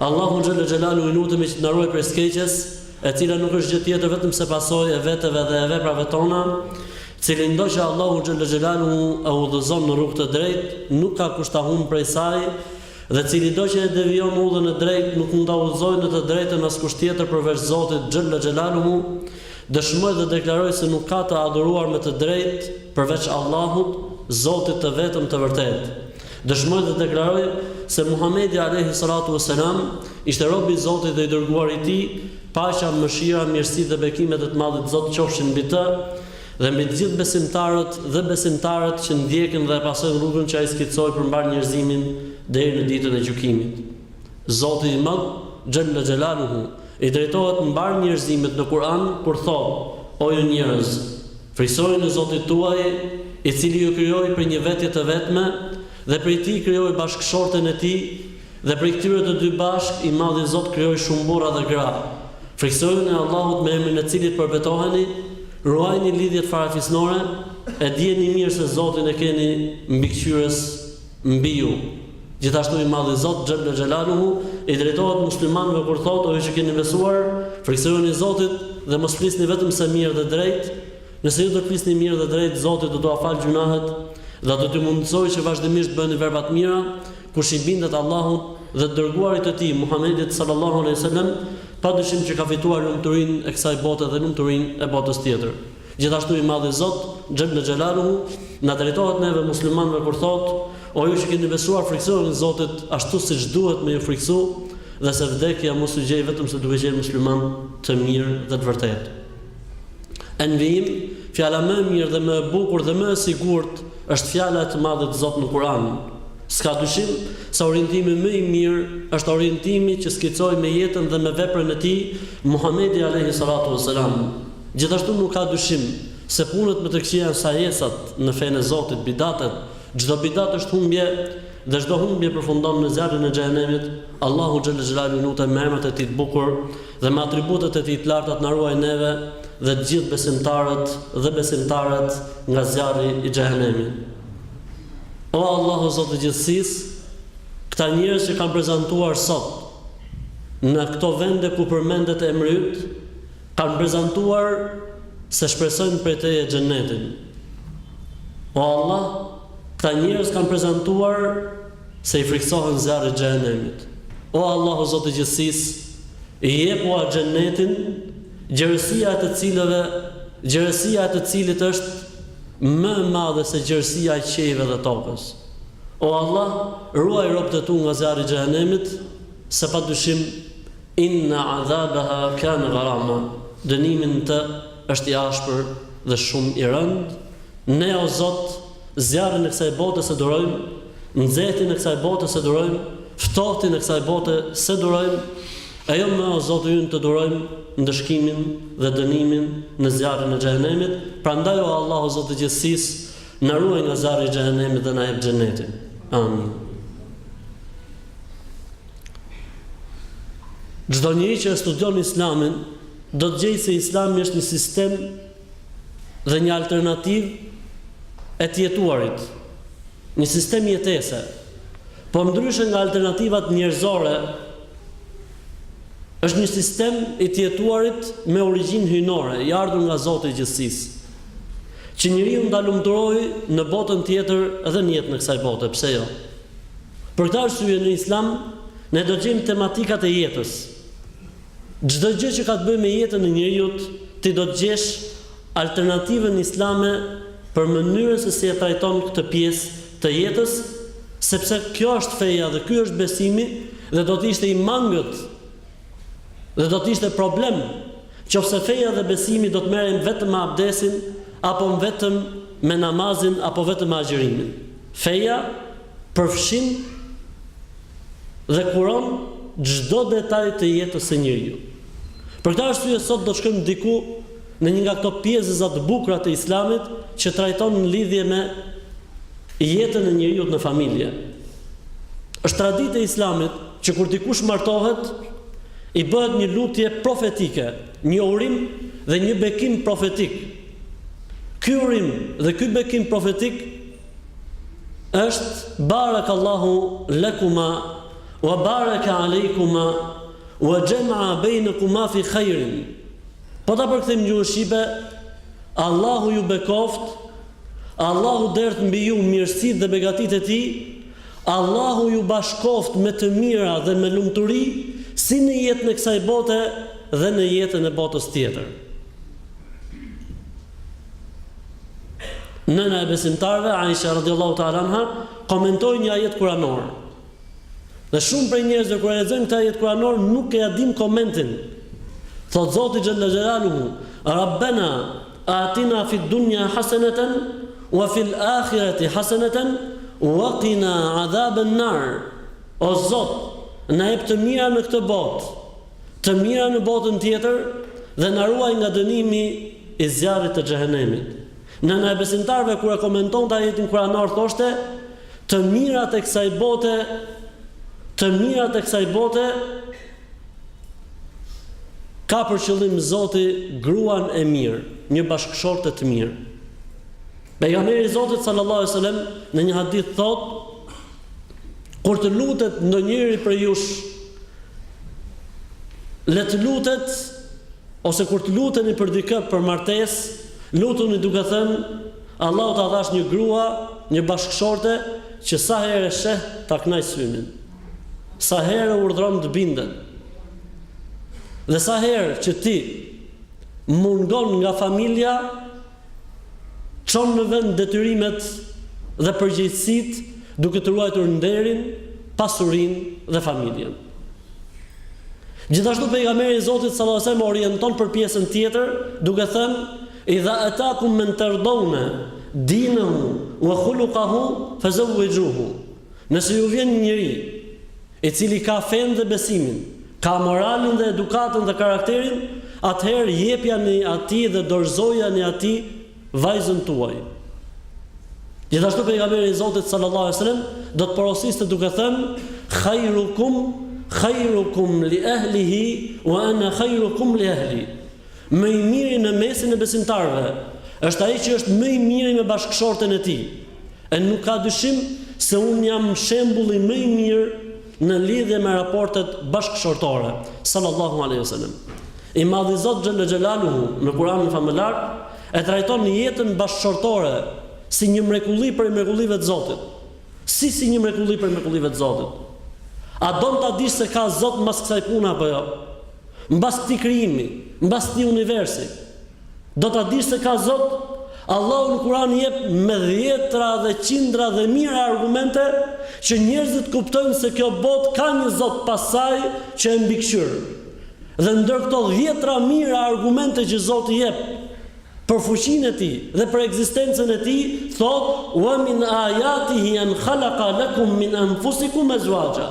Allahun xhelle xhelaluhu i lutemi që të na ruaj prej së keqes, e cila nuk është gjë tjetër vetëm se pasojë e veteve dhe e veprave tona, cilin do që Allahu xhelle xhelaluhu e udhëzon në rrugë të drejtë, nuk ka kush ta humbë prej saj, dhe cilido që e devijon udhën e drejtë, nuk mund ta udhëzojë në të drejtën askush tjetër përveç Zotit xhelle xhelaluhu, dëshmoj dhe deklaroj se nuk ka të adhuruar me të drejtë, përveç Allahut, Zotit të vetëm të vërtetë. Dëshmoj dhe deklaroj se Muhamedi alejhi salatu ves selam ishte rob i Zotit dhe i dërguari i Tij, paqja, mëshira, mirësitë dhe bekimet e të Madhit Zot qofshin mbi të dhe mbi të gjithë besimtarët dhe besimtaret që e ndjekin dhe e pasojnë rrugën që ai skicoi për mbarë njerëzimin deri në ditën e gjykimit. Zoti i Madh, xhella xhelaluhu, i drejtohet mbarë njerëzimit në Kur'an kur thotë: O ju njerëz, Frikësojuni Zotit tuaj, i cili ju krijoi prej një veteje të vetme dhe prej tij krijoi bashkëshorten e tij, dhe prej këtyre të dy bashkë i Madhi Zot krijoi shumë burra dhe gra. Frikësojuni Allahut me emrin e Cilit përbetoheni, ruajni lidhjet farefisnore, e dijeni mirë se Zotin e keni mbikëqyrës, mbi ju. Gjithashtu i Madhi Zot, Xhelle Xhelaluhu, i drejtohet muslimanëve kur thotë, O ju që keni besuar, frikësojuni Zotit dhe mos flisni vetëm se mirë dhe drejtë, nëse ju do të flisni mirë dhe drejtë, Zoti do t'ua falë gjynahët dhe do t'ju mundësojë që vazhdimisht të bëni vepra të mira, kush i bindet Allahut dhe të Dërguarit të Tij, Muhammedit sallallahu alejhi ve sellem, padyshim që ka fituar lumturinë e kësaj bote dhe lumturinë e botës tjetër. Gjithashtu i Madhi Zot, Xhelle Xhelaluhu, na drejtohet neve muslimanëve kur thotë, O ju që keni besuar frikësojuni Zotit ashtu siç duhet me ju frikësu dhe se vdekja mos t'ju gjejë vetëm se duke qenë muslimanë të mirë dhe të vërtetë. E në vijim, Fjala më e mirë dhe më e bukur dhe më e sigurt është fjala e të Madhit Zot në Kur'an. S'ka dyshim se orientimi më i mirë është orientimi që skicoi me jetën dhe me veprën e tij Muhamedi alejhi salatu ves selam. Gjithashtu nuk ka dyshim se punët më të këqija janë sajesat në fenë e Zotit, bidatet, çdo bidat është humbje dhe çdo humbje përfundon në zjarrin e xhehenemit, Allahun xhelle xhelaluhu e lutem me emrat e tij të bukur dhe me atributet e tij të larta të na ruaj neve dhe të gjithë besimtarët dhe besimtaret nga zjarri i xhehenemit O Allah o Zot i gjithësisë këta njerëz që kanë prezantuar sot në këto vende ku përmendet emri yt Kanë prezantuar se shpresojnë prej teje xhennetin. O Allah, këta njerëz kanë prezantuar se i frikësohen zjarrit të xhehenemit. O Allah o Zot i Gjithësisë, i jep ua xhennetin, gjerësia e të cilëve, gjerësia e të cilit është më e madhe se gjerësia e qiejve dhe tokës. O Allah, ruaj robët e tu nga zjarri i xhehenemit, se padyshim Inna azabaha kana gharama, dënimi në të është i ashpër dhe shumë i rëndë, Ne o Zot, zjarrin e kësaj bote s'e durojmë, nxehtin e kësaj bote s'e durojmë, ftohtin e kësaj bote s'e durojmë, e jo më o Zoti ynë të durojmë ndëshkimin dhe dënimin në zjarrin e Xhehenemit, prandaj o Allah o Zot i gjithësisë, na ruaj nga zjarri i Xhehenemit dhe na jep Xhenetin. Amin. Çdo njeri që e studion Islamin do të gjejë se Islami është një sistem dhe një alternativë e të jetuarit, një sistem jetese. Por ndryshe nga alternativat njerëzore, është një sistem i të jetuarit me origjinë hyjnore, i ardhur nga Zoti i gjithësisë. Që njeriun ta lumturojë në botën tjetër dhe në jetën e kësaj bote, pse jo? Për këtë arsye në Islam ne do të gjejmë tematikat e jetës. Çdo gjë që ka të bëjë me jetën e njeriut, ti do të gjesh alternativën islame për mënyrën se si e trajton këtë pjesë të jetës, sepse kjo është feja dhe ky është besimi dhe do të ishte i mangët Dhe do të ishte problem qofse feja dhe besimi do të merren vetëm me abdesin apo vetëm me namazin apo vetëm me agjërimin. Feja përfshin dhe kuron çdo detaj të jetës së njeriut. Për këtë arsye sot do të shkojmë diku në një nga këto pjesëza të bukura të Islamit që trajton në lidhje me jetën e njeriut në familje. Është traditë e Islamit që kur dikush martohet, i bëhet një lutje profetike, një urim dhe një bekim profetik. Ky urim dhe ky bekim profetik është barakallahu lakuma wa baraka alejkuma wa jama'a bainakuma fi khairin. Po ta përkthejmë në gjuhën shqipe, Allahu ju bekoftë, Allahu derdhtë mbi ju mirësitë dhe begatitë e tij, Allahu ju bashkoftë me të mira dhe me lumturi, si në jetën e kësaj bote dhe në jetën e botës tjetër. Nëna e besimtarëve, Aisha radhiyallahu ta'ala anha, komentoi një ajet kuranor. Dhe shumë prej njerëzve kur e lexojnë këtë ajet kuranor nuk e dinë komentin. Thot Zoti xhalla xhelaluhu, Rabbena atina fid dunya hasanatan wa fil akhirati hasanatan wa qina adhaban nar. O Zot, na jep të mira në këtë botë, të mira në botën tjetër dhe na ruaj nga dënimi i zjarrit të xhehenemit. Nëna e besimtarëve kur e komentonte ajetin kuranor thoshte, Të mirat e kësaj bote, të mirat e kësaj bote ka për qëllim Zoti gruan e mirë, një bashkëshorte të mirë. Pejgamberi i Zotit sallallahu alajhi wasallam në një hadith thotë, Kur të lutet ndonjëri prej jush, le të lutet Ose kur të luteni për dikë për martesë, lutuni duke thënë, Allahu ta dhashtë një grua, një bashkëshorte, që sa herë e sheh, ta kënaq synin. Sa herë e urdhëron të bindet. Dhe sa herë që ti mungon nga familja, çon në vend detyrimet dhe përgjegjësitë duke të ruajtur nderin, pasurinë dhe familjen. Gjithashtu pejgamberi i Zotit sallallahu alajhi wasallam orienton për pjesën tjetër, duke thënë: "Idha atakum man tardawna dinahu wa khuluqahu fazawwijuhu." Nëse ju vjen një njeri, i cili ka fenë dhe besimin, ka moralin dhe edukatën dhe karakterin, atëherë jepjani atij dhe dorëzojani atij vajzën tuaj. Gjithashtu pejgamberi i Zotit sallallahu alejhi wasallam do të porosiste duke thënë khairukum khairukum li ahlihi wa ana khairukum li ahli. Më i miri në mesin e besimtarëve është ai që është më i miri me bashkëshorten e tij. E nuk ka dyshim se unë jam shembulli më i mirë në lidhje me raportet bashkëshortore, sallallahu alejhi ve selem. I Madhi Zot xhelle xhelaluhu në Kur'anin famëlartë e trajton jetën bashkëshortore si një mrekulli prej mrekullive të Zotit. Si si një mrekulli prej mrekullive të Zotit? A don ta dish se ka Zot mbas kësaj pune apo jo? Mbas këtij krijimi, mbas këtij universi? Do ta dish se ka Zot? Allahu në Kur'an jep me dhjetëra dhe qindra dhe mijëra argumente që njerëzit kuptojnë se kjo botë ka një Zot pas saj që e mbikëqyr. Dhe ndër këto dhjetëra mijëra argumente që Zoti jep për fuqinë e Tij dhe për ekzistencën e Tij, thotë: "Wa min ayatihi an khalaqa lakum min anfusikum azwaja."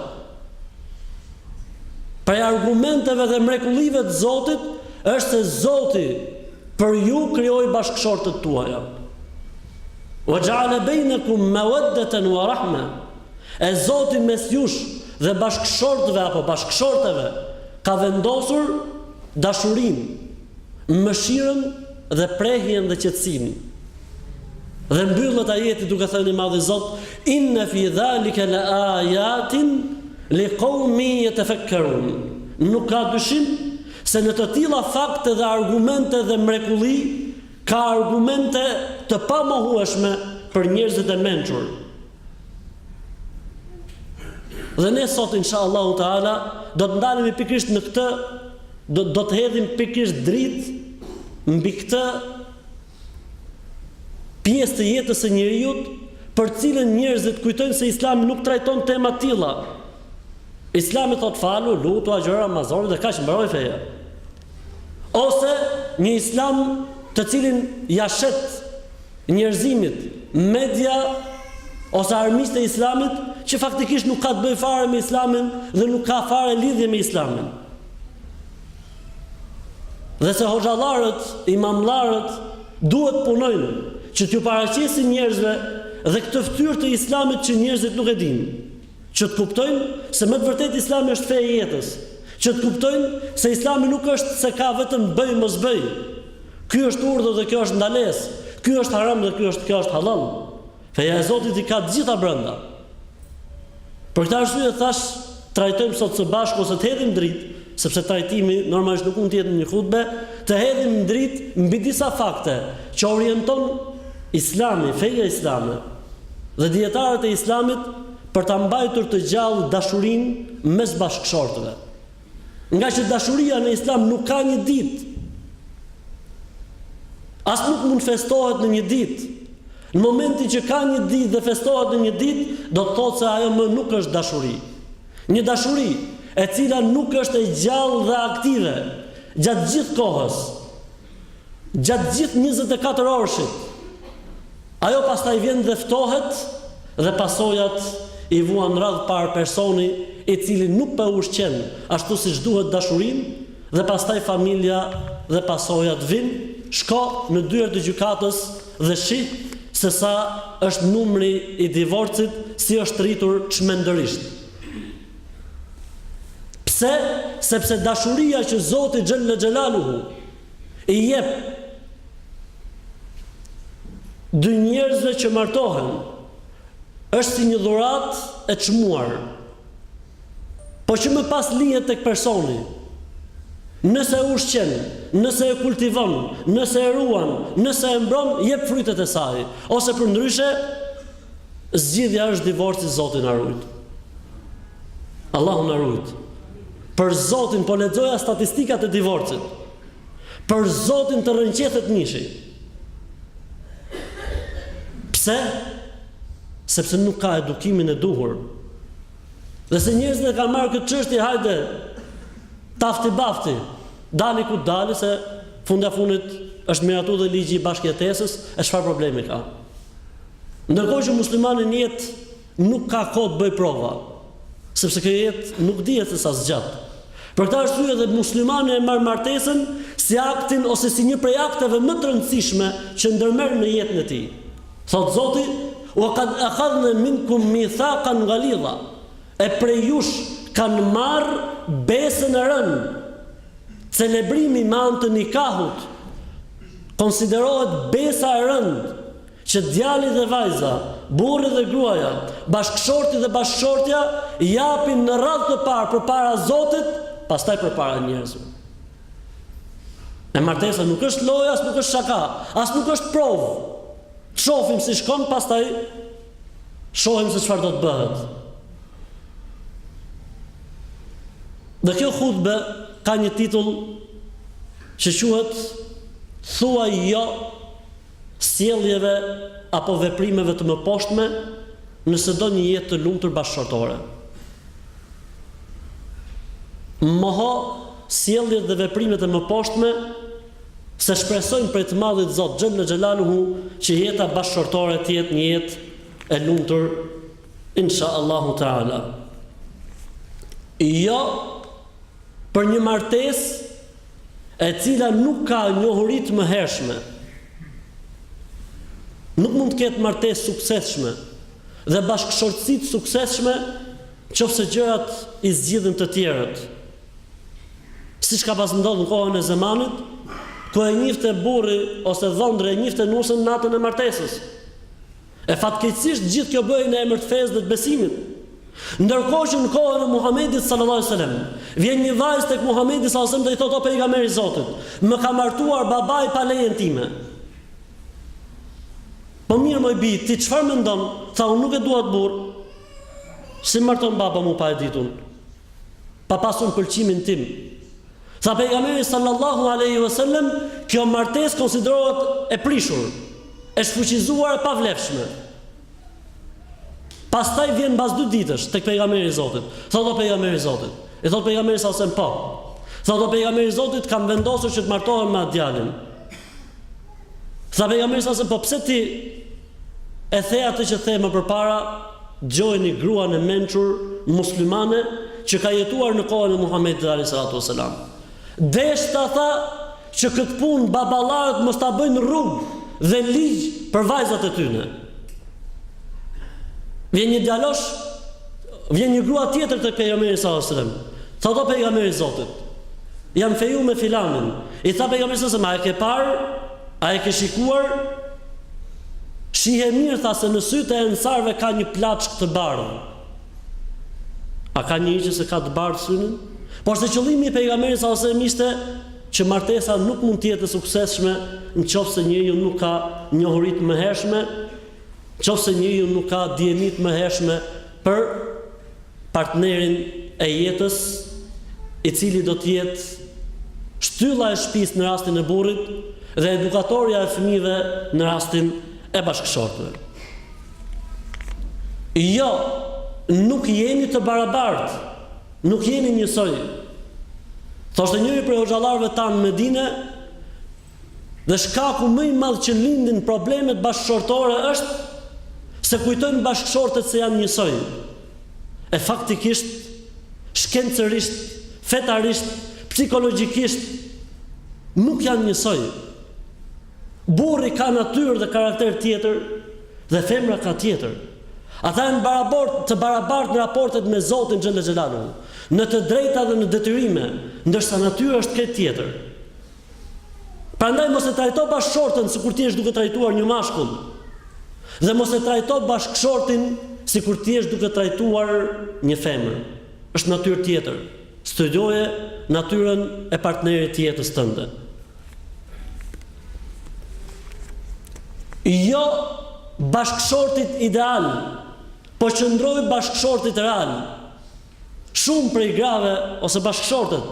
Prej argumenteve dhe mrekullive të Zotit është se Zoti për ju krijoi bashkëshortet tuaja. Wa ja'ala bainakum mawaddatan wa rahma. E Zoti mes jush dhe bashkëshortëve apo bashkëshorteve ka vendosur dashurinë mëshirën dhe prehjen dhe qetësimin. Dhe mbyllet ajeti duke thënë i Madhi Zot, Inna fi dhalika la ayatin li qaumi yatafakkarun. Nuk ka dyshim se në të tilla fakte dhe argumente dhe mrekulli ka argumente të pamohueshme për njerëzit e mençur, Dhe ne sot inshallah taala do të ndalemi pikërisht në këtë do do të hedhim pikërisht dritë mbi këtë pjesë të jetës së njeriut për cilën njerëzit kujtojnë se Islami nuk trajton tema tilla. Islami thotë falu, lutu, agjëro Ramazanin dhe kaq mbaroi feja. Ose një Islam të cilin ia shet njerëzimit, media ose armiqtë e Islamit, që faktikisht nuk ka të bëjë fare me Islamin dhe nuk ka fare lidhje me Islamin. Dhe se hoxhallarët, imamllarët duhet punojnë që t'ju paraqesin njerëzve dhe këtë fytyrë të Islamit që njerëzit nuk e dinë. Që të kuptojnë se me të vërtetë Islami është fe e jetës. Që të kuptojnë se Islami nuk është se ka vetëm bëj mos bëj. Ky është urdhër dhe kjo është ndalesë. Ky është haram dhe ky është kjo është hallall. Feja e Zotit i ka të gjitha brenda. Për këtë arsye thashë, trajtojmë sot së bashku ose të hedhim dritë, sepse trajtimi normalisht nuk mund të jetë në një hutbe, të hedhim dritë mbi disa fakte që orienton Islami, feja islame, dhe dijetarët e Islamit për ta mbajtur të gjallë dashurinë mes bashkëshortëve. Ngaqë dashuria në Islam nuk ka një ditë, as nuk mund festohet në një ditë. Në momentin që ka një ditë dhe festohet në një ditë, do të thotë se ajo më nuk është dashuri. Një dashuri e cila nuk është e gjallë dhe aktive gjatë gjithë kohës, Gjatë gjithë njëzet e katër orëshit, ajo pastaj vjen dhe ftohet dhe pasojat i vuan radhë parë personi i cili nuk po e ushqen ashtu siç duhet dashurinë dhe pastaj familja dhe pasojat vijnë, shko në dyert e gjykatës dhe shih se sa është numri i divorcit, si është rritur çmendërisht. Pse? Sepse dashuria që Zoti xhelle xhelaluhu i jep dy njerëzve që martohen është si një dhuratë e çmuar. Po që më pas lihet tek personi, Nëse e ushqen, nëse e kultivon, nëse e ruan, nëse e mbron, jep frytet e saj, ose përndryshe, Zgjidhja është divorci zoti na rujt. Allahu na rujt. Për zotin po lexoja statistikat e divorcit. Për zotin të rrënqethet mishi. Pse? Sepse nuk ka edukimin e duhur. Dhe se njerëzit e kanë marrë këtë çështje, hajde. Tafti bafti. Dali ku dali se fundja fundit është miratu dhe ligji i bashkëjetesës, e çfarë problemi ka? Ndërkohë që muslimani në jetë nuk ka kohë të bëjë prova, sepse kjo jetë nuk dihet se sa zgjat. Për këtë arsye edhe muslimani e marr martesën si aktin ose si një prej akteve më të rëndësishme që ndërmerr në jetën e tij. Thotë Zoti, "Wa akhadhna minkum mithaqan ghalidha." E prej jush kanë marrë besën e rëndë. Celebrimi me anë të nikahut konsiderohet besa e rëndë që djali dhe vajza, burri dhe gruaja, bashkëshorti dhe bashkëshortja japin në radhë të parë përpara Zotit, pastaj përpara njerëzve. E martesa nuk është lojë, as nuk është shaka, as nuk është provë. Të shofim si shkon, pastaj shohim se çfarë do të bëhet. Dhe kjo hutbe ka një titull që quhet Thuaj jo sjelljeve apo veprimeve të mëposhtme nëse do një jetë të lumtur bashkëshortore. Moho sjelljet dhe veprimet e mëposhtme se shpresojmë prej të Madhit Zot xhelle xhelaluhu që jeta bashkëshortore të jetë një jetë e lumtur Insha Allahu Teala. Jo për një martesë e cila nuk ka njohuri të mëhershme. Nuk mund të ketë martesë suksesshme dhe bashkëshortësi të suksesshme qoftë se gjërat i zgjidhin të tjerët. Siç ka pas ndodh në kohën e zemanit, ku e njifte burri ose dhëndri e njifte nusën natën e martesës. E fatkeqësisht gjithë kjo bëhej në emër të fesë dhe të besimit. Ndërkohë që në kohën e Muhamedit sallallahu alaihi wasallam, vjen një vajzë tek Muhamedi sallallahu alaihi wasallam dhe i thotë o pejgamber i Zotit, më ka martuar babai pa lejen time. Po mirë moj bijë, ti çfarë mendon? Tha unë nuk e dua atë burrë. Si marton baba mu pa e ditun? pa pasur pëlqimin tim. Tha pejgamberi sallallahu alaihi wasallam, kjo martesë konsiderohet e prishur, e shfuqizuar e pavlefshme. Pastaj vjen mbas dy ditësh tek pejgamberi i Zotit. Tha o pejgamber i Zotit. I thotë pejgamberi sa sem po. Tha o pejgamber i Zotit kam vendosur që të martohem me atë djalin. Tha pejgamberi sa sem po pse ti E the atë që the më përpara, dëgjojeni gruan e mençur muslimane që ka jetuar në kohën e Muhamedit alejhi salatu vesselam. Deshta tha që këtë punë baballarët mos ta bëjnë rrugë dhe ligj për vajzat e tyne. Vjen një djalosh, vjen një grua tjetër te pejgamberi sallallahu alajhi wasallam. Tha o pejgamber i Zotit. Jam feju me filanin. I tha pejgamberi sallallahu alajhi wasallam, a e ke parë? A e ke shikuar? Shihe mirë tha se në sytë e ensarëve ka një pllaskë të bardhë. A ka njeri që s'e ka të bardhë synin? Por se qëllimi i pejgamberit sa sem ishte që martesa nuk mund të jetë e suksesshme në qoftë se njeriu nuk ka njohuri të mëhershme, në qoftë se njeriu nuk ka dijeni të mëhershme, Për partnerin e jetës, i cili do të jetë shtylla e shpisë në rastin e burrit dhe edukatorja e fëmijëve në rastin e bashkëshortëve. Jo, nuk jemi të barabartë, nuk jemi njësoj. Thoshte njëri prej hoxhallarëve tanë në Medinë, Dhe shkaku më i madh që lindin problemet bashkëshortore është se kujtojnë bashkëshortët se janë njësoj. E faktikisht, shkencërisht, fetarisht, psikologjikisht, nuk janë njësoj. Burri ka natyrë dhe karakter tjetër dhe femra ka tjetër. Ata janë barabart, të barabartë në raportet me Zotin Xhelle Xhelaluhu, në të drejta dhe në detyrime, ndërsa natyra është krejt tjetër. Prandaj mos e trajto bashkëshorten sikur ti jesh duke trajtuar një mashkull. Dhe mos e trajto bashkëshortin sikur ti jesh duke trajtuar një femër. Është natyrë tjetër. Studioje natyrën e partnerit të jetës tënde. Jo bashkëshortit ideal, po qëndroji bashkëshortit real. Shumë prej grave ose bashkëshortet,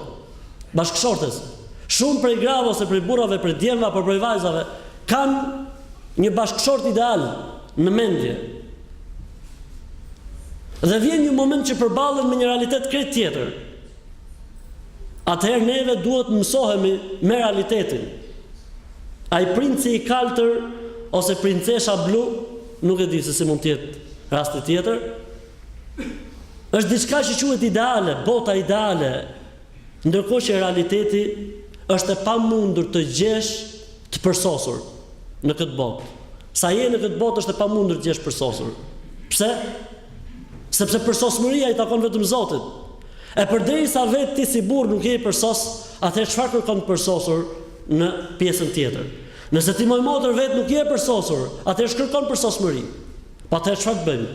bashkëshortes, shumë prej grave ose prej burrave, prej djemve apo prej vajzave kanë një bashkëshort ideal në mendje. Dhe vjen një moment që përballen me një realitet krejt tjetër. Atëherë neve duhet mësohemi me realitetin. Ai princi i kaltër ose princesha blu, nuk e di se si mund të jetë rasti tjetër, Është diçka që quhet ideale, bota ideale, ndërkohë që realiteti është e pamundur të gjesh të përsosur në këtë botë. Sa je në këtë botë është e pamundur të gjesh përsosur. Pse? Sepse përsosmëria i takon vetëm Zotit. E përderisa vetë ti si burrë nuk je i përsos, atëherë çfarë kërkon të përsosur në pjesën tjetër? Nëse ti moj motër vetë nuk je e përsosur, atëherë ç'kërkon përsosmëri. Atëherë çfarë të bëjmë?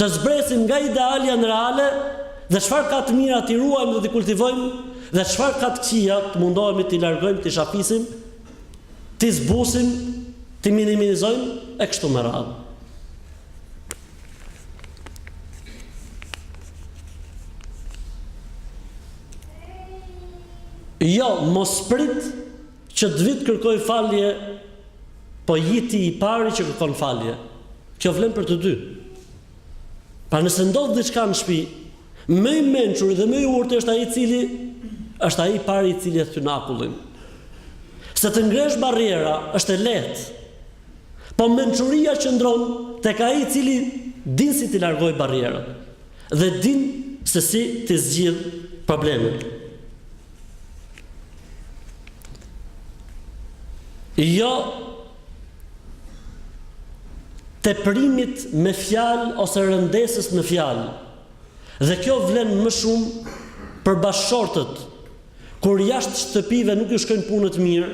Të zbresim nga idealja në reale dhe çfarë ka të mira t'i ruajmë dhe t'i kultivojmë dhe çfarë ka të këqija të mundohemi t'i largojmë, t'i shafitim, t'i zbusim, t'i minimizojmë e kështu me radhë. Jo, mos prit Që t'vijë t'kërkojë falje po ji ti i pari që kërkon falje. Kjo vlen për të dy. Pra nëse ndodh diçka në shpi, më i mençuri dhe më i urti është ai i cili është ai i pari i cili e thyn akullin. Se të ngresh barriera është e lehtë. Po mençuria qëndron tek ai i cili din si t'i largojë barrierat dhe din se si t'i zgjidh problemet. Jo teprimit me fjalë ose rëndesës në fjalë. Dhe kjo vlen më shumë për bashkëshortët. Kur jashtë shtëpive nuk iu shkojnë punët mirë,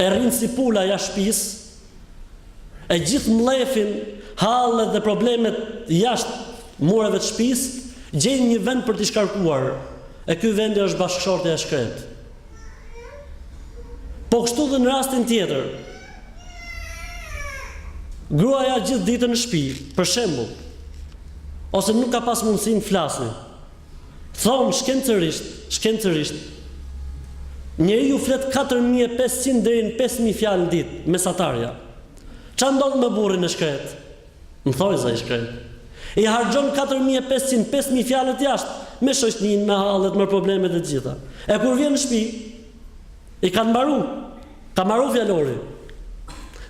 e rrinë si pula jashtë shpisë, E gjithë mllefin, hallet dhe problemet jashtë mureve të shpisë, gjejnë një vend për t'i shkarkuar, e ky vendi është bashkëshortja e shkretë. Po kështu dhe në rastin tjetër, gruaja gjithë ditën në shpi, për shembull, ose nuk ka pas mundësi t'flasë, Thonë shkencërisht, shkencërisht, njeriu flet katër mijë e pesëqind deri në pesë mijë fjalë në ditë, mesatarja. Ça ndodh me burrin e shkretë? Në thojza i shkretë. I harxhon katër mijë e pesëqind, pesë mijë fjalët jashtë, me shoqninë, me hallet, me problemet e të gjitha. E kur vjen në shpi, i kanë mbaru. Ka mbaru fjalori.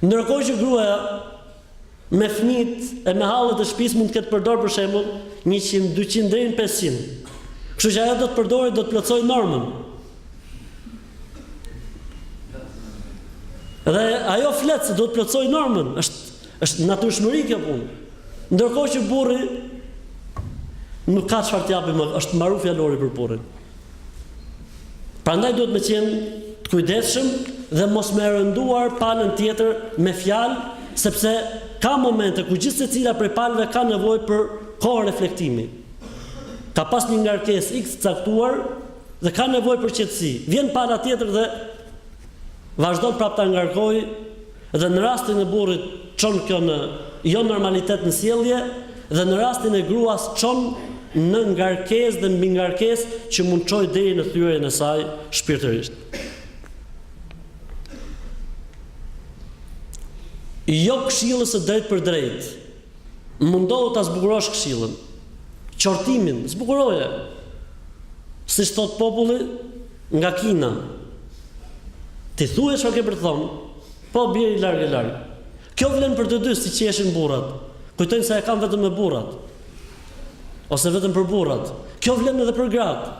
Ndërkohë që gruaja Me fëmijët e me hallet e shtëpisë mund të ketë përdorë për shembull njëqind, dyqind deri në pesëqind. Kështu që ajo do t'i përdori, do të plotësojë normën. Dhe ajo flet se duhet të plotësojë normën, është është natyrshmëri kjo punë. Ndërkohë që burri nuk ka çfarë të japë më, është mbaruar fjalori për burrin. Prandaj duhet me qenë të kujdesshëm dhe mos me rënduar palën tjetër me fjalë, sepse ka momente kur gjithsecila prej palëve ka nevojë për kohë reflektimi. Ka pas një ngarkesë x të caktuar dhe ka nevojë për qetësi. Vjen pala tjetër dhe vazhdon prapë ta ngarkojë Dhe në rastin e burrit çon kjo në jo normalitet në sjellje dhe në rastin e gruas çon në ngarkesë dhe mbingarkesë që mund të çojë deri në thyerjen e saj shpirtërisht. Jo këshillës së drejtpërdrejtë. Mundohu ta zbukurosh këshillën. Qortimin, zbukuroje. Siç thotë populli, Nga Kina Ti thuje ça ke për të thonë Po bjeri larg e larg Kjo vlen për të dy se ç'qeshin burrat Kujtojnë se e kam vetëm me burrat Ose vetëm për burrat Kjo vlen edhe për gratë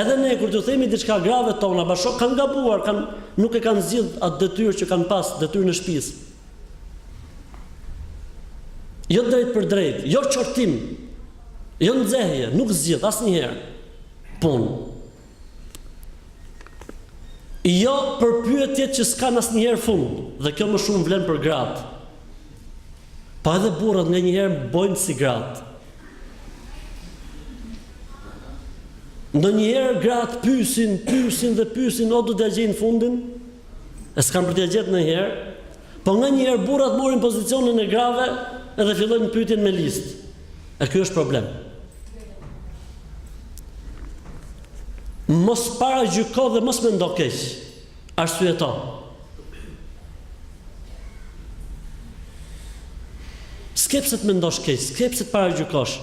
Edhe ne kur t'u themi diçka grave tona pasi kanë gabuar kanë nuk e kanë zgjidh atë detyrë që kanë pas detyrë në shpi Jo drejtpërdrejt, jo qortim, jo nxehje, nuk zgjidh asnjëherë. punë. Jo për pyetjet që s'kanë asnjëherë fund, dhe kjo më shumë vlen për gratë. Po edhe burrat nganjëherë bojnë si gratë. Ndonjëherë gratë pyesin, pyesin dhe pyesin, o do t'ia gjejnë fundin? E s'kanë për t'ia gjetë ndonjëherë. Po nganjëherë burrat morin pozicionin e grave edhe fillojnë pyetjen me listë. E ky është problem. Mos paragjyko dhe mos mendo keq. Arsyeto. S'ke pse të mendosh keq, s'ke pse të paragjykosh.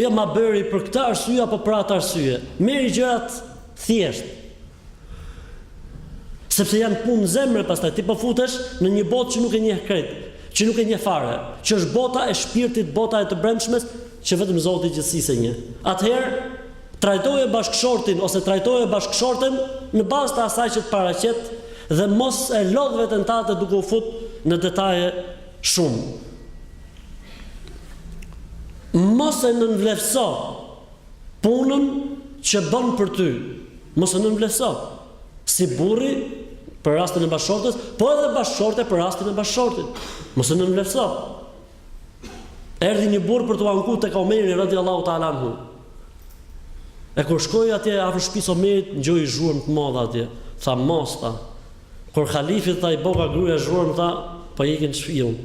Jo ma bëri për këtë arsye apo për atë arsye. Merri gjërat thjesht. Sepse janë punë zemre pastaj ti po futesh në një botë që nuk e njeh krejt, që nuk e njeh fare, që është bota e shpirtit, bota e të brendshmes që vetëm Zoti i gjithësisë e njeh. Atëherë trajtoje bashkëshortin ose trajtoje bashkëshorten në bazë të asaj që të paraqet dhe mos e lodh veten tënde duke u fut në detaje shumë. Mos e nënvlerëso Punën që bën për ty, mos e nënvlerëso. Si burri, për rastin e bashkëshortes, po edhe bashkëshortja për rastin e bashkëshortit. Mos e nënvlerëso. Erdhi një burrë për t'u anku tek Omeri radiallahu ta'ala anhu. E kur shkoi atje afër shtëpisë Omerit, ngjoi zhurmë të madhe atje. Thashë ta. Kur Halifi tha i boka gruaja zhurmë tha po iki n'shpi un.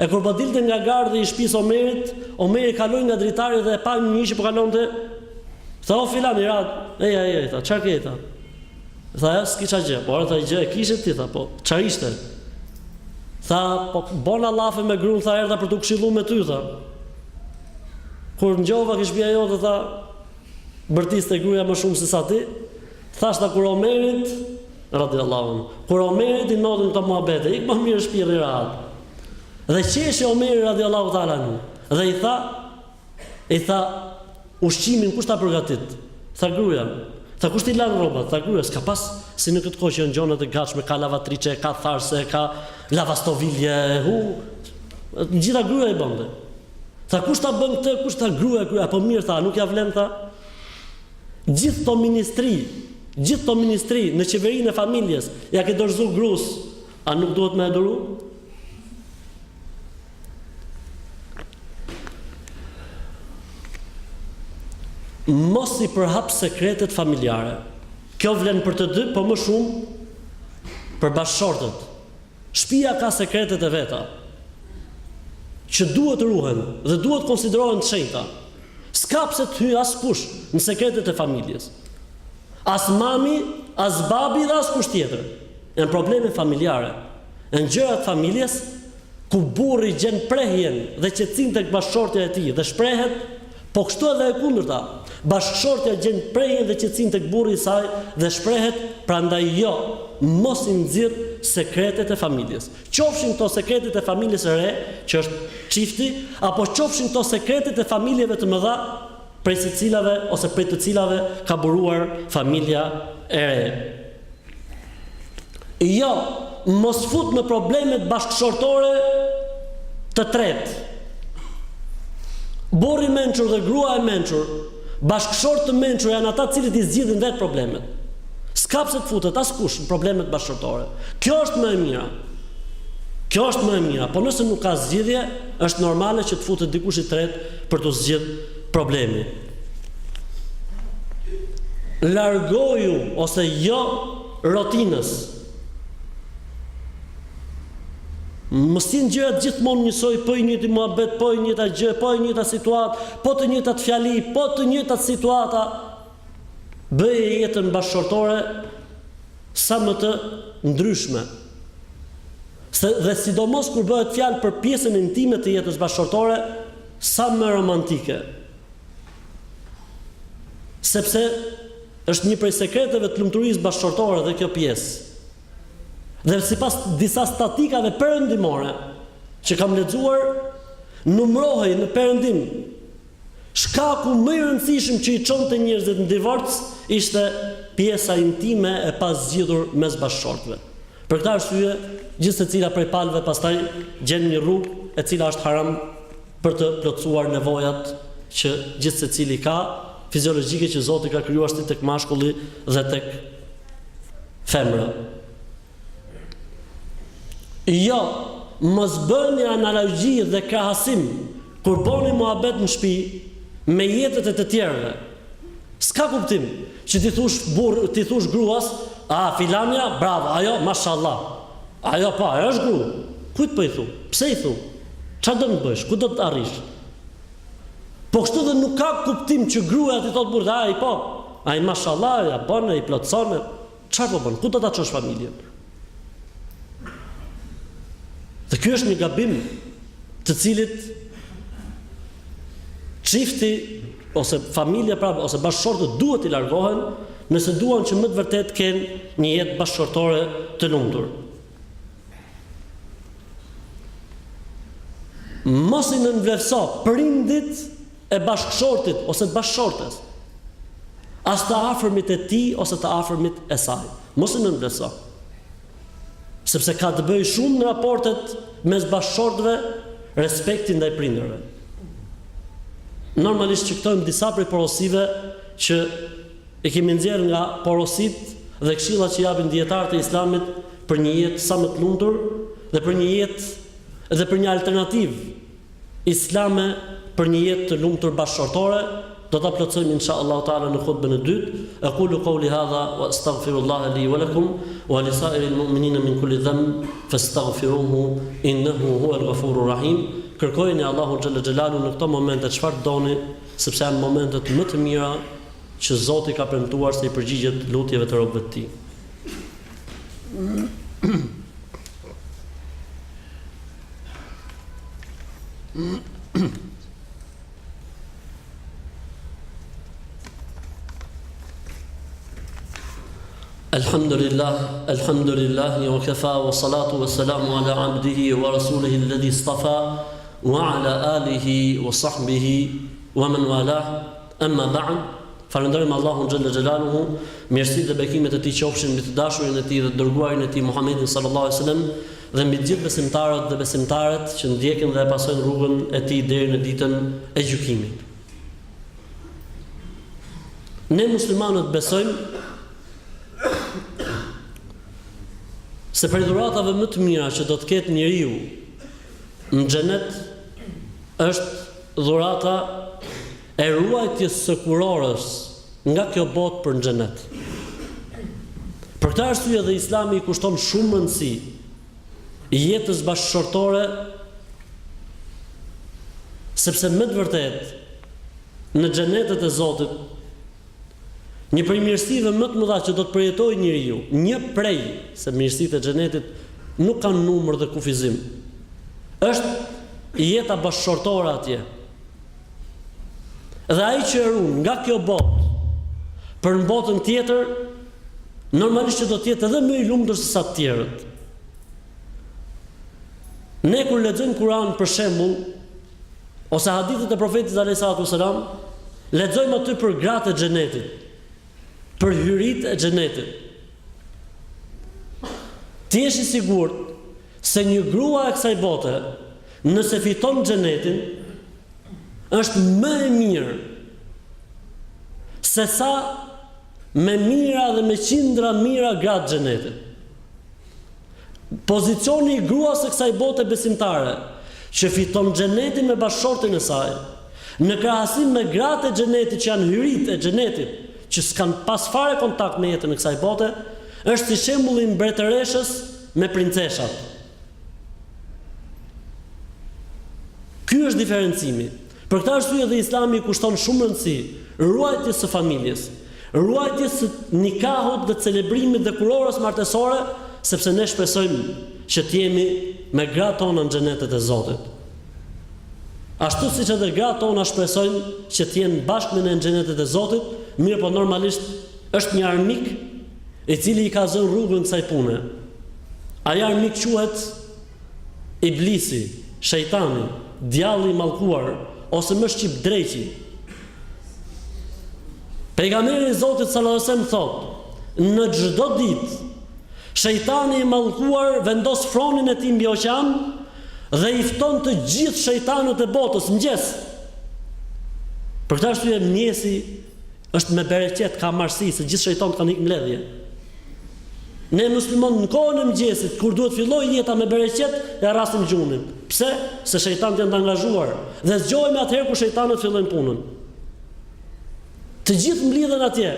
E kur po dilte nga gardhi i shpisë Omerit, Omeri kaloi nga dritarja dhe e pa një një që po kalonte. Tha o filan i tha, eja eja i tha, çfarë ke tha? Tha a s'kisha gjë, por tha gjë e kishe ti tha, po çfarë ishte? Tha po bona llafe me gruan tha erdha për t'u këshillu me ty tha. Kur ngjova që n'shpi jote tha bërtiste gruaja më shumë se sa ti. Thashë tha kur Omerit, radijallahu anhu, kur Omerit i ndodhin këto muhabete, ik më mirë në shpi rri rahat. Dhe qeshi Omeri radijallahu ta'ala anhu, dhe i tha, i tha, ushqimin kush ta përgatit? Tha gruaja. Tha kush t'i lan rrobat? Tha gruaja, s'ka pas si në këtë kohë që janë gjonat të gatshme, ka lavatrice, ka tharse, ka lavastovilje, hu. Gjitha gruaja i bënte. Tha kush ta bën këtë? Kush ta, gruaja, gruaja. Po mirë tha, nuk ja vlen tha? Gjithë këto ministri, gjithë këto ministri në qeverinë e familjes, ja ke dorëzu grus, a nuk duhet me e duru? Mos i përhap sekretet familjare. Kjo vlen për të dy, po më shumë për bashkëshortet. Shpia ka sekretet e veta që duhet ruhen dhe duhet konsiderohen të shenjta. S'ka pse të hyjë askush në sekretet e familjes. As mami, as babi dhe askush tjetër. Janë probleme familjare. Janë gjëra të familjes ku burri gjen prehjen dhe qetësinë tek bashkëshortja e tij dhe shprehet Po kështu edhe e kundërta. Bashkëshortja gjen prehjen dhe qetësinë tek burri i saj dhe shprehet, prandaj jo, mos i nxirr sekretet e familjes. Qofshin këto sekretet e familjes së re, që është çifti, apo qofshin këto sekretet e familjeve të mëdha, prej së cilave ose prej të cilave ka buruar familja e re. Jo, mos fut në problemet bashkëshortore të tretë. Burrë i mençur dhe grua e mençur, bashkëshortë të mençur janë ata të cilët i zgjidhin vetë problemet. S'ka pse të futet askush në problemet bashkëshortore. Kjo është më e mira. Kjo është më e mira, po nëse nuk ka zgjidhje, është normale që të futet dikush i tretë për të zgjidh problemin. Largoju ose jo rutinës. Mos të jenë gjërat gjithmonë njësoj, po i njëti muhabet, po e njëjta gjë, po e njëjta situatë, po të njëjtat fjali, po të njëjtat situata. Bëje jetën bashkëshortore sa më të ndryshme. Se dhe sidomos kur bëhet fjalë për pjesën intime të jetës bashkëshortore, sa më romantike. Sepse është një prej sekreteve të lumturisë bashkëshortore dhe kjo pjesë. Dhe sipas disa statikave perëndimore që kam lexuar, numërohej në perëndim shkaku më i rëndësishëm që i çonte njerëzit në divorc ishte pjesa intime e pazgjidhur mes bashkëshortëve. Për këtë arsye, gjithsecila prej palëve pastaj gjen një rrugë e cila është haram për të plotësuar nevojat që gjithsecili ka, fiziologjike që Zoti ka krijuar si tek mashkulli dhe tek femra. Jo, mos bëni analogji dhe krahasim kur boni muhabet në shtëpi me jetët e të tjerëve. S'ka kuptim që ti, t'i thush gruas, a filanja, bravo, ajo mashallah. Ajo po, ajo është gru. Kujt po i thu? Pse i thu? Çfarë do të bësh, ku do të arrish? Po kështu dhe nuk ka kuptim që gruaja t'i thotë burrit, ai po, ai mashallah, ia bën, ia plotëson. Çfarë po bën? Ku do ta çosh familjen? Dhe ky është një gabim të cilit çifti ose familja pra ose bashkëshortët duhet t'i largohen nëse duan që me të vërtetë të kenë një jetë bashkëshortore të lumtur. Mos i nënvleftëso prindit e bashkëshortit ose bashkëshortes. As të afërmit e tij ose të afërmit e saj. Mos i nënvleftëso. Sepse ka të bëjë shumë në raportet mes bashkëshortëve respekti ndaj prindërve. Normalisht që këto janë disa prej porosive që I kemi nxjerrë nga porositë dhe këshillat që japin dijetarët e Islamit për një jetë sa më të lumtur dhe për një jetë dhe për një alternativë Islame për një jetë të lumtur bashkëshortore, do ta plotësojmë insha Allahu Teala në hutbën e dytë, Aqulu qouli hadha wa astaghfirullaha li wa lakum wa li sa'iril mu'minina min kulli dhanb fastaghfiruhu innahu huwal ghafurur rahim, Kërkojini Allahut xhelle xhelaluhu në këto momente çfarë të doni, Sepse janë momentet më të mira që Zoti ka premtuar se i përgjigjet lutjeve të robëve të Tij. Elhamdulillah, elhamdulillah, wa kafa, wa salatu, wa salamu ala abdihi, wa rasulihi, alladhi istafa, Wa ala alihi wa sahbihi wa men walah Amma ba'd Falënderojmë Allahun xhelle xhelaluhu, mirësitë dhe bekimet e Tij qofshin mbi të dashurin e Tij dhe të dërguarin e Tij Muhammedin sallallahu alejhi ve sellem dhe mbi të gjithë besimtarët dhe besimtaret që ndjekin dhe e pasojnë rrugën e Tij deri në ditën e gjykimit. Ne muslimanët besojmë se prej dhuratave më të mira që do të ketë njeriu në xhenet është dhurata e ruajtjes së kurorës nga kjo botë për në xhenet. Për këtë arsye dhe Islami i kushton shumë rëndësi jetës bashkëshortore sepse me të vërtetë në xhenetet e Zotit Një prej mirësive më të mëdha që do të përjetojë njeriu, një prej, se mirësitë e Xhenetit nuk kanë numër dhe kufizim, është jeta bashkëshortore atje. Dhe ai që e run nga kjo botë për në botën tjetër, normalisht që do të jetë edhe më i lumtur se sa të tjerët. Ne kur lexojmë Kur'an për shembull, ose hadithet e Profetit alejhi salatu selam, lexojmë aty për gratë e xhenetit, për hyritë e xhenetit. Të jesh i sigurt se një grua e kësaj bote, nëse fiton xhenetin, është më e mirë se sa me mijëra dhe me qindra mijëra gra të xhenetit. Pozicioni i gruas së kësaj bote besimtare, që fiton Xhenetin me bashkëshortin e saj, në krahasim me gratë e Xhenetit që janë hyritë e Xhenetit, që s'kanë pas fare kontakt me jetën e kësaj bote, është si shembulli i mbretëreshës me princeshat. Ky është diferencimi. Për këtë arsye dhe Islami i kushton shumë rëndësi ruajtjes së familjes, ruajtjes së nikahut dhe celebrimit dhe kurorës martesore, sepse ne shpresojmë që të jemi me gratë tona në xhenetet e Zotit. Ashtu siç edhe gratë tona shpresojnë që të jenë bashkë me ne në xhenetet e Zotit, mirëpo normalisht është një armik i cili i ka zënë rrugën kësaj pune. Ai armik quhet Iblisi, shejtani, djalli i mallkuar, ose më shqip dreqi. Pejgamberi i Zotit sallallahu alajhi wasallam thotë, në çdo ditë shejtani i mallkuar vendos fronin e tij mbi oqean dhe i fton të gjithë shejtanët e botës mëngjes. Për këtë arsye mëngjesi është me bereqet, ka mbarësi se gjithë shejtanët kanë ikë mbledhje. Ne musliman në kohën e mëngjesit kur duhet t'fillojë jeta me bereqet e rrasim gjumin. Pse? Se shejtanët janë të angazhuar dhe zgjohemi atëherë kur shejtanët fillojnë punën. Të gjithë mblidhen atje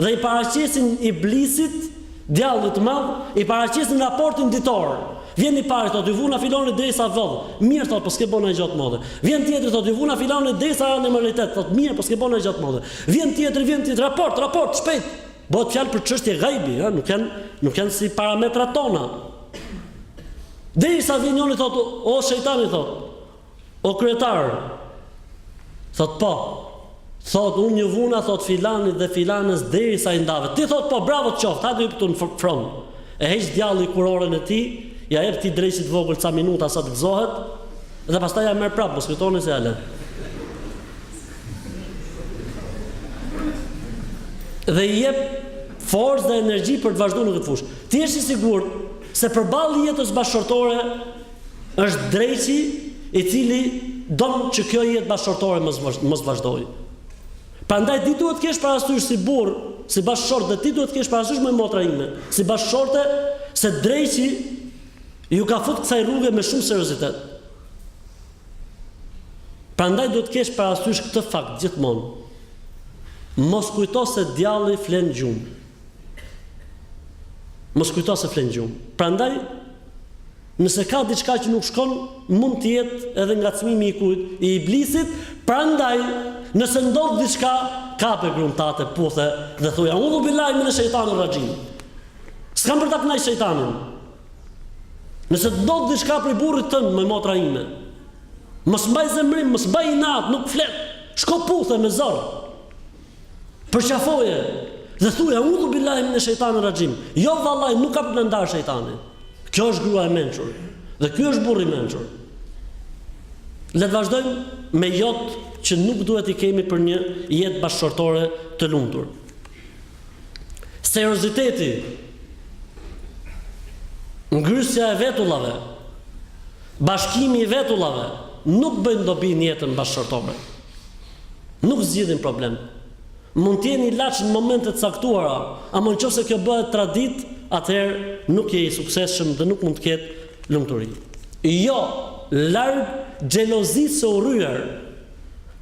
dhe i paraqesin iblisit, djallit të madh, i paraqesin raportin ditor. Vjen i pari thotë, "Ju vuna filanit derisa vodhi." Mirë thotë, "Po s'ke bën asgjë të madhe." Vjen tjetri thotë, "Ju vuna filanit derisa imoralitet." Thotë, "Mirë, po s'ke bën asgjë të madhe." Vjen tjetri, vjen tjetri, raport, raport, shpejt. Bëhet fjalë për çështje gajbi, ha, nuk janë nuk janë si parametrat tona. Derisa vjen njëri thotë, o shejtan i thotë, o kryetar. Thotë po. Thotë unë ju vuna thotë filanit dhe filanes derisa i ndave. Ty thotë po, bravo të qoftë, hajde këtu në fron. E heq djalli kurorën e tij, ja jep atij dreqit vogël ca minuta sa të gëzohet dhe pastaj ja merr prapë, mos kujtoni se ja lë. dhe i jep forcë dhe energji për të vazhduar në këtë fushë. Të jesh i sigurt se përballë jetës bashkëshortore është dreqi i cili don që kjo jetë bashkëshortore mos mos vazhdojë. Prandaj ti duhet të kesh parasysh si burrë, si bashkëshort dhe ti duhet të kesh parasysh moj motra ime, si bashkëshorte se dreqi ju ka fut kësaj rruge me shumë seriozitet. Prandaj duhet të kesh parasysh këtë fakt gjithmonë. Mos kujto se djalli flen gjumë. Mos kujto se flen gjumë. Prandaj nëse ka diçka që nuk shkon, mund të jetë edhe ngacmimi i kujt, i iblisit, prandaj nëse ndodh diçka, kape grun tate, puthe dhe thuaj, "Eudhu billahi mine shejtanirr rraxhim." S'kam për ta kënaqë shejtanin. Nëse të ndodh diçka prej burrit tënd moj motra ime, mos mbaj zemërim, mos mbaj inat, nuk flet, shko puthe me zor, përqafoje, dhe thuja, eudhu billahi mine shejtanirr rraxhim, jo vallahi, nuk ka për na ndarë shejtani, kjo është grua e mençur, dhe ky është burrë i mençur. Le të vazhdojmë me jo-të që nuk duhet t'i kemi për një jetë bashkëshortore të lumtur. Serioziteti, ngrysja e vetullave, bashkimi i vetullave nuk bëjnë dobi në jetën bashkëshortore. Nuk zgjidhin problem. Mund të jenë ilaç në momente të caktuara, ama nëqoftëse kjo bëhet traditë, atëherë nuk je i suksesshëm dhe nuk mund të ketë lumturi. Jo, larg xhelozisë së urryer!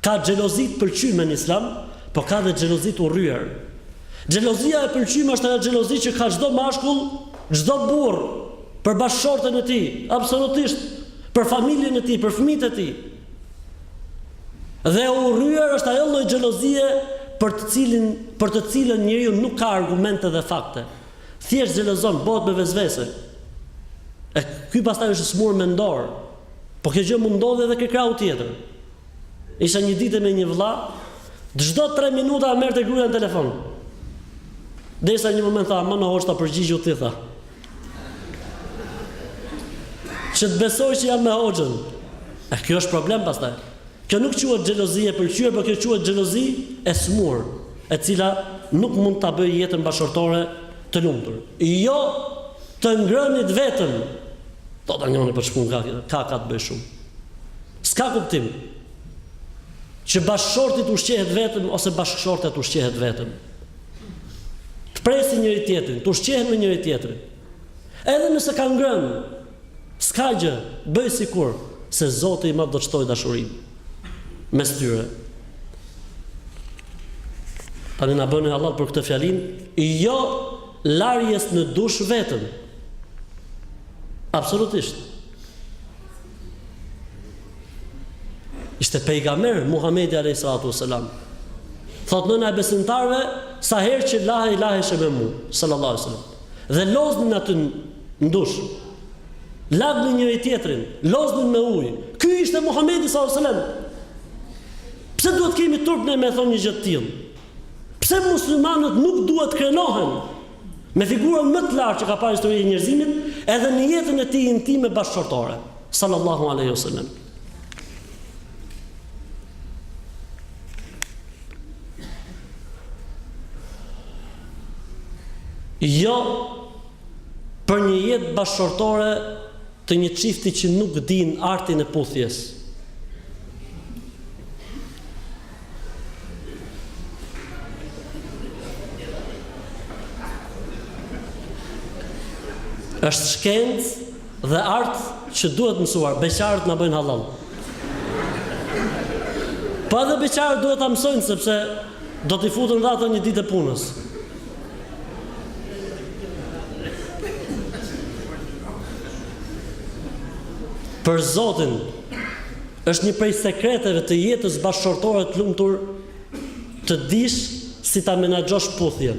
Ka xhelozi të pëlqyme në Islam, po ka dhe xhelozi të urryer. Xhelozia e pëlqyme është ajo xhelozi që ka çdo mashkull, çdo burrë për bashkëshorten e tij, absolutisht, për familjen e tij, për fëmijët e tij. Dhe e urryer është ajo lloj xhelozie për të cilin për të cilën njeriu nuk ka argumente dhe fakte. Thjesht xhelozon, bëhet me vesvese. E ky pastaj është i sëmurë mendor. Po kjo gjë mund ndodhi edhe ke krahu tjetër. Isha një ditë me një vëlla, çdo 3 minuta e merrte gruaja në telefon. Derisa një moment tha, "Na hoxhë, përgjigju ti tha." Që të besoj që jam me hoxhën. E kjo është problem pastaj. Kjo nuk quhet xhelozi e pëlqyer, por kjo quhet xhelozi e sëmurë, e cila nuk mund ta bëjë jetën bashkëshortore të lumtur. Jo të ngrënit vetëm, do thotë ndonjëri, po ç'punë ka ka ka të bëjë shumë. S'ka kuptim që bashkëshorti të ushqehet vetëm ose bashkëshortja të ushqehet vetëm. Të presin njëri tjetrin, të ushqehen me njëri tjetrin. Edhe nëse ka ngrënë, S'ka gjë, bëj sikur se Zoti i Madh do të shtojë dashurinë mes tyre. Tani na bëni hallat për këtë fjalinë, jo larjes në dush vetëm. Absolutisht. Ishte pejgamer, Muhammedi a.s. Thot nëna e besimtarve, sa her që lahej, laheshe me mu, sallallahu a.s. dhe loznin aty në dush. Lagnin njëri tjetrin, loznin me ujë. Ky ishte Muhamedi sallallahu alajhi wasallam. Pse duhet kemi turp ne me thonë një gjë të tillë? Pse muslimanët nuk duhet të krenohen me figurën më të lartë që ka pas historia e njerëzimit, edhe në jetën e tij intime bashkëshortore, sallallahu alaihi wasallam. Jo për një jetë bashkëshortore të një çifti që nuk din artin e puthjes. Është shkencë Dhe art që duhet mësuar, beqarët na bëjnë hallall. Po edhe beqarët duhet ta mësojnë sepse do t'i futen dhe ata një ditë e punës. Për Zotin, është një prej sekreteve të jetës bashkëshortore të lumtur të dish si ta menaxhosh puthjen.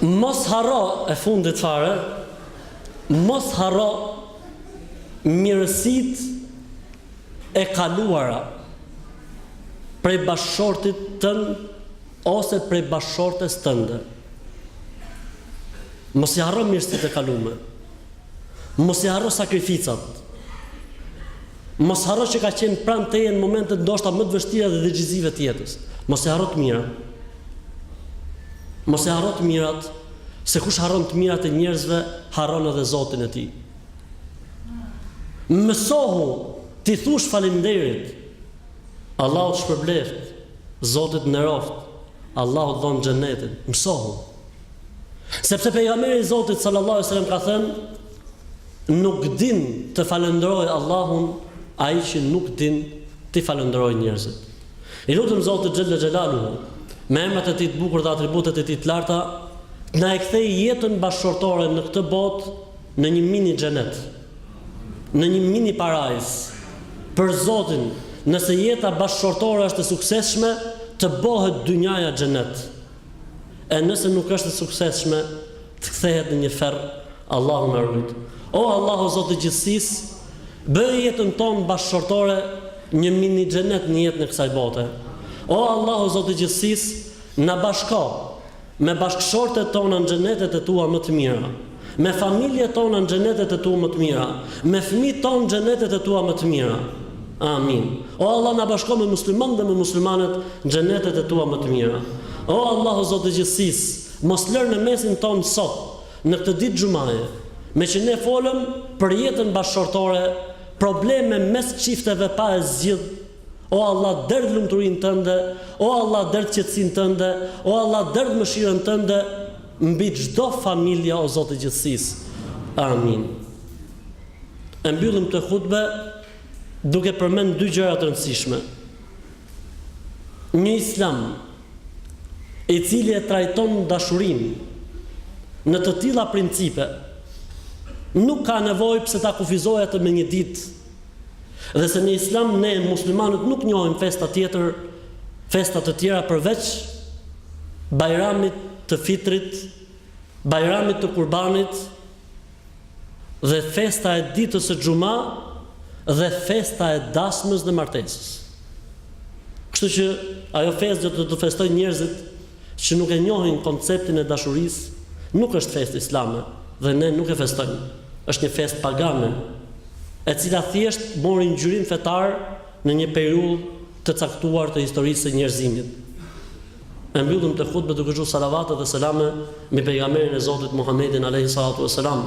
Mos harro e fundit fare, mos harro mirësitë e kaluara prej bashkëshortit tënd ose prej bashkëshortes tënde. Mos i harro mirësitë e kalume. Mos i harro sakrificat. Mos harro që ka qenë pranë teje në momentet ndoshta më të vështira dhe decizive të jetës. Mos i harro të mirat. Mos i harro të mirat, se kush harron të mirat e njerëzve, harron edhe Zotin e tij. Mësohu t'i thush faleminderit. Allahu të shpërbleft. Zoti të nderoft. Allahu të dhont xhenetin. Mësohu. Sepse pejgamberi i Zotit sallallahu alaihi wasallam ka thënë, nuk din të falënderojë Allahun ai që nuk din t'i falënderojë njerëzit. I lutem Zotit xhele xhelaluhu me emrat e tij të bukur dhe atributet e tij të larta, të na e kthejë jetën bashkëshortore në këtë botë në një mini xhenet, në një mini parajsë. Për Zotin, nëse jeta bashkëshortore është e suksesshme, të bëhet dynjaja xhenet. e nëse nuk është e suksesshme të kthehet në një ferr Allahu na rujt O Allah o Zot i gjithësisë bëje jetën tonë bashkëshortore një mini xhenet në jetën e kësaj bote O Allah o Zot i gjithësisë na bashko me bashkëshortet tona në xhenetet e tua më të mira. Me familjet tona në xhenetet e tua më të mira, me fëmijët tonë në xhenetet e tua më të mira. Amin. O Allah na bashko me muslimanët dhe me muslimanet në xhenetet e tua më të mira. O Allah o Zot i gjithësisë, mos lër në mesin tonë sot, në këtë ditë xhumaje, meqë ne folëm për jetën bashkëshortore, probleme mes çifteve pa e zgjidh, O Allah, derdh lumturinë tënde, O Allah, derdh qetësinë tënde, O Allah, derdh mëshirën tënde, Mbi çdo familje o Zot i gjithësisë Amin E mbyllim këtë hutbe duke përmend dy gjëra të rëndësishme Një islam i cili e trajton dashurinë në të tilla principe nuk ka nevojë pse ta kufizojë atë me një ditë Dhe se në Islam ne muslimanët nuk njohim festa tjetër, festa të tjera përveç Bajramit të Fitrit, Bajramit të Kurbanit dhe festa e ditës së Xhuma dhe festa e dasmës dhe martesës. Kështu që ajo festë që të festojnë njerëzit që nuk e njohin konceptin e dashurisë, nuk është festë islame dhe ne nuk e festojmë. Është një festë pagane, e cila thjesht mori ngjyrim fetar në një periudhë të caktuar të historisë së njerëzimit. E mbyllim këtë hutbe duke çu salavate dhe selame mbi pejgamberin e Zotit Muhammedin alejhi salatu ves selam,